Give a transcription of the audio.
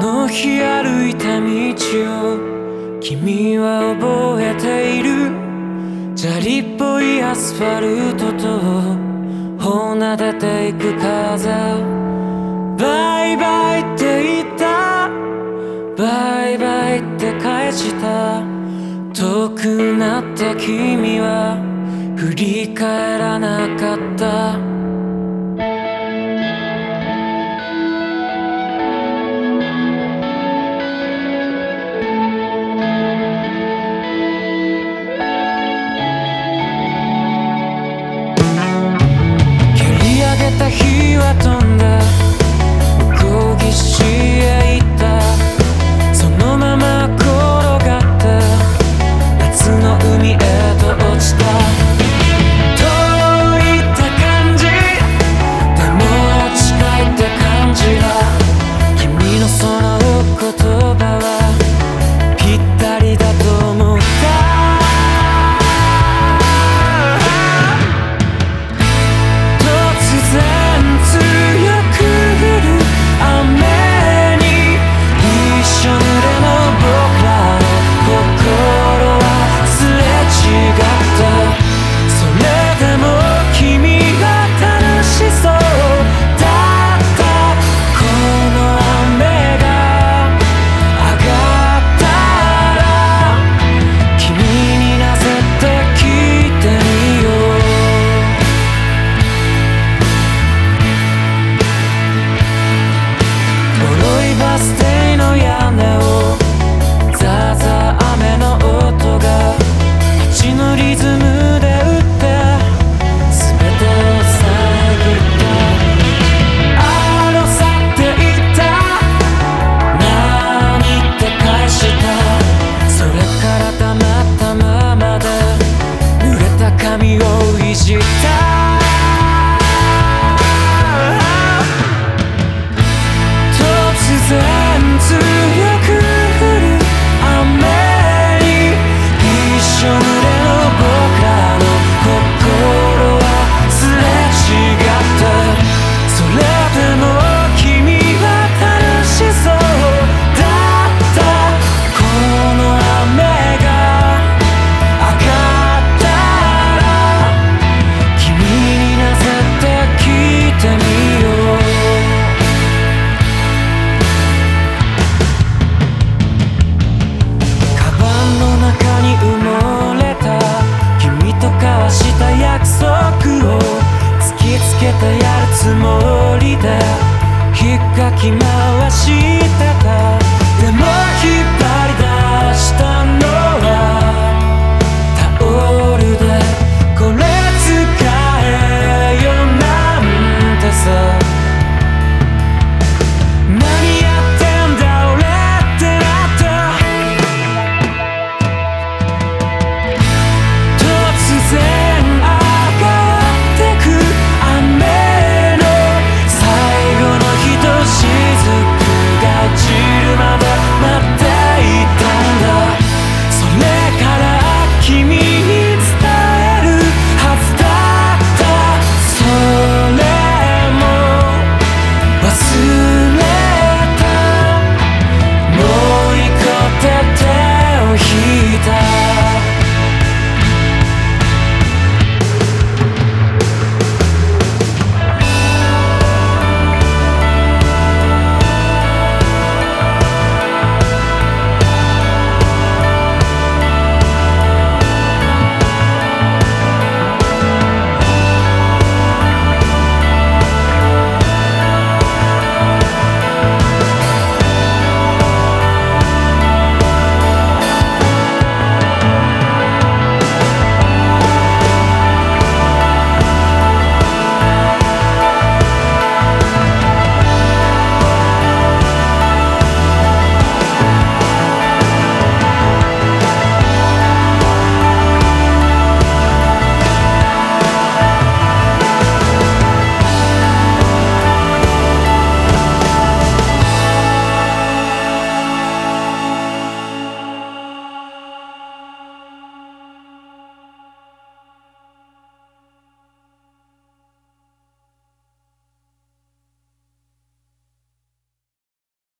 の日歩いた道を君は覚えている。砂利っぽいアスファルトと放なでていく風バイバイって言った。バイバイって返した。遠くなった君は振り返らなかった。send to you. keep my